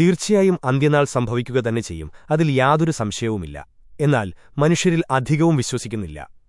തീർച്ചയായും അന്ത്യനാൾ സംഭവിക്കുക തന്നെ ചെയ്യും. അതിൽ യാതൊരു സംശയവുമില്ല. എന്നാൽ മനുഷ്യരിൽ അധികവും വിശ്വസിക്കുന്നില്ല.